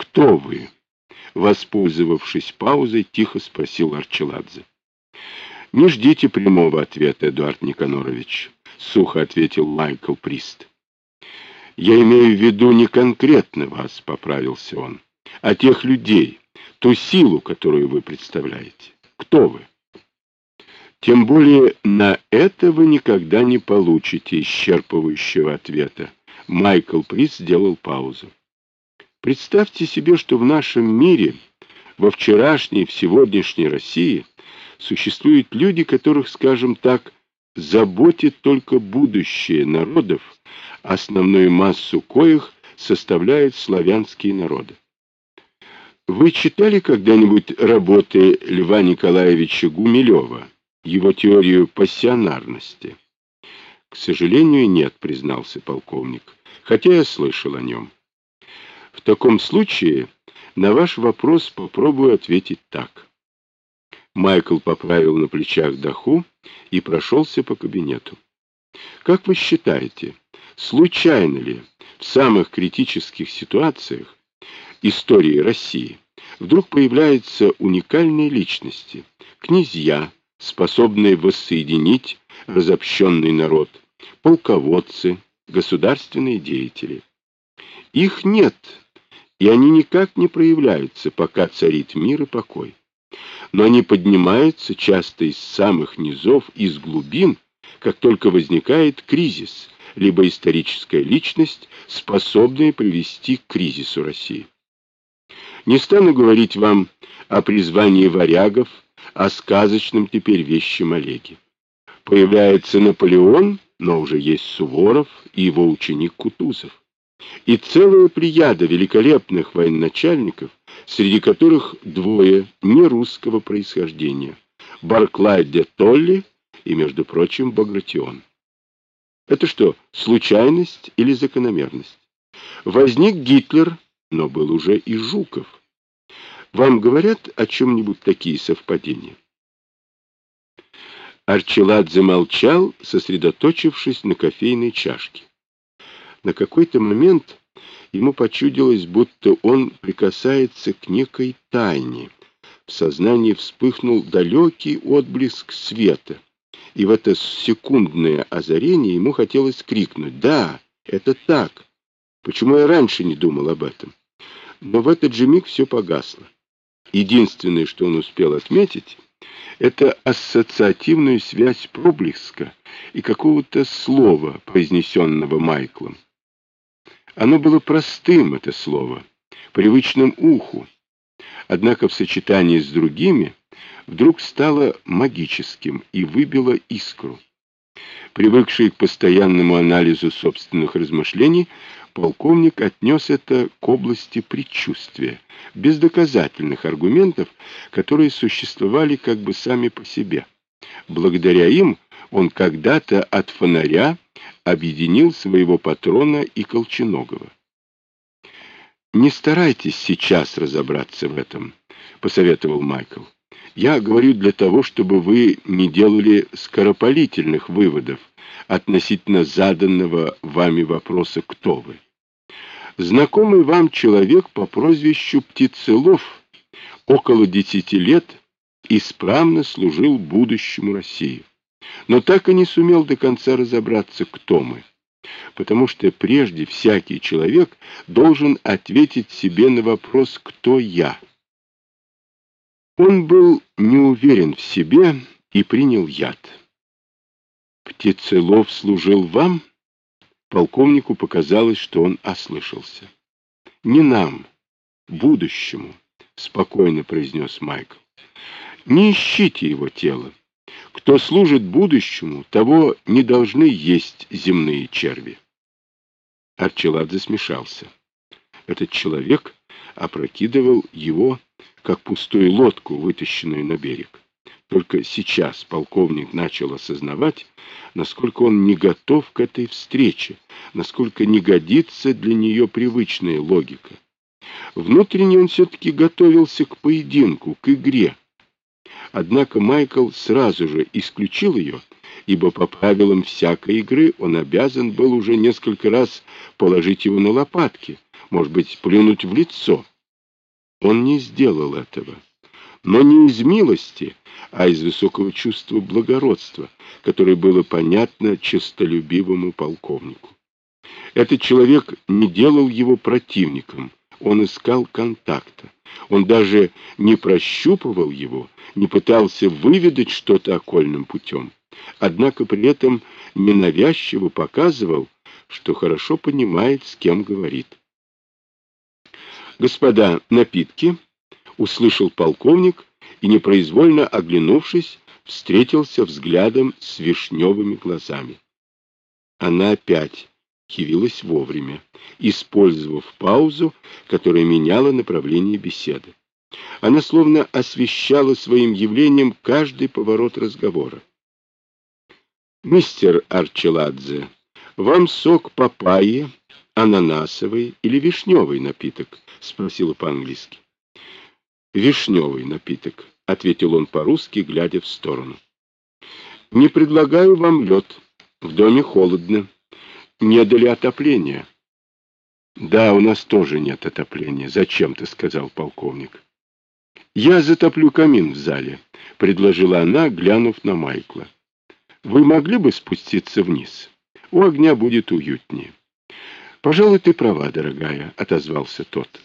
«Кто вы?» Воспользовавшись паузой, тихо спросил Арчеладзе. «Не ждите прямого ответа, Эдуард Никанорович», — сухо ответил Майкл Прист. «Я имею в виду не конкретно вас», — поправился он, — «а тех людей, ту силу, которую вы представляете. Кто вы?» Тем более на это вы никогда не получите исчерпывающего ответа. Майкл Прист сделал паузу. Представьте себе, что в нашем мире, во вчерашней, в сегодняшней России, существуют люди, которых, скажем так, заботит только будущее народов, основную массу коих составляют славянские народы. Вы читали когда-нибудь работы Льва Николаевича Гумилева, его теорию пассионарности? К сожалению, нет, признался полковник, хотя я слышал о нем. В таком случае на ваш вопрос попробую ответить так. Майкл поправил на плечах даху и прошелся по кабинету. Как вы считаете, случайно ли в самых критических ситуациях истории России вдруг появляются уникальные личности, князья, способные воссоединить разобщенный народ, полководцы, государственные деятели? Их нет, и они никак не проявляются, пока царит мир и покой. Но они поднимаются часто из самых низов, из глубин, как только возникает кризис, либо историческая личность, способная привести к кризису России. Не стану говорить вам о призвании варягов, о сказочном теперь вещем Олеге. Появляется Наполеон, но уже есть Суворов и его ученик Кутузов и целая плеяда великолепных военачальников, среди которых двое не русского происхождения — Барклай де Толли и, между прочим, Багратион. Это что, случайность или закономерность? Возник Гитлер, но был уже и Жуков. Вам говорят о чем-нибудь такие совпадения? Арчелад замолчал, сосредоточившись на кофейной чашке. На какой-то момент ему почудилось, будто он прикасается к некой тайне. В сознании вспыхнул далекий отблеск света, и в это секундное озарение ему хотелось крикнуть «Да, это так! Почему я раньше не думал об этом?» Но в этот же миг все погасло. Единственное, что он успел отметить, это ассоциативную связь проблеска и какого-то слова, произнесенного Майклом. Оно было простым, это слово, привычным уху, однако в сочетании с другими вдруг стало магическим и выбило искру. Привыкший к постоянному анализу собственных размышлений, полковник отнес это к области предчувствия, без доказательных аргументов, которые существовали как бы сами по себе. Благодаря им он когда-то от фонаря объединил своего патрона и Колченогова. «Не старайтесь сейчас разобраться в этом», — посоветовал Майкл. «Я говорю для того, чтобы вы не делали скоропалительных выводов относительно заданного вами вопроса «Кто вы?». Знакомый вам человек по прозвищу Птицелов около десяти лет исправно служил будущему России но так и не сумел до конца разобраться, кто мы. Потому что прежде всякий человек должен ответить себе на вопрос «Кто я?». Он был не уверен в себе и принял яд. «Птицелов служил вам?» Полковнику показалось, что он ослышался. «Не нам, будущему», — спокойно произнес Майкл. «Не ищите его тело. Кто служит будущему, того не должны есть земные черви. Арчелад засмешался. Этот человек опрокидывал его, как пустую лодку, вытащенную на берег. Только сейчас полковник начал осознавать, насколько он не готов к этой встрече, насколько не годится для нее привычная логика. Внутренне он все-таки готовился к поединку, к игре, Однако Майкл сразу же исключил ее, ибо по правилам всякой игры он обязан был уже несколько раз положить его на лопатки, может быть, плюнуть в лицо. Он не сделал этого. Но не из милости, а из высокого чувства благородства, которое было понятно честолюбивому полковнику. Этот человек не делал его противником, он искал контакта. Он даже не прощупывал его, не пытался выведать что-то окольным путем. Однако при этом ненавязчиво показывал, что хорошо понимает, с кем говорит. «Господа, напитки!» — услышал полковник и, непроизвольно оглянувшись, встретился взглядом с вишневыми глазами. Она опять явилась вовремя, использовав паузу, которая меняла направление беседы. Она словно освещала своим явлением каждый поворот разговора. «Мистер Арчеладзе, вам сок папайи, ананасовый или вишневый напиток?» — спросила по-английски. «Вишневый напиток», — ответил он по-русски, глядя в сторону. «Не предлагаю вам лед. В доме холодно. Не дали отопления». «Да, у нас тоже нет отопления. Зачем ты?» — сказал полковник. «Я затоплю камин в зале», — предложила она, глянув на Майкла. Вы могли бы спуститься вниз? У огня будет уютнее. — Пожалуй, ты права, дорогая, — отозвался тот.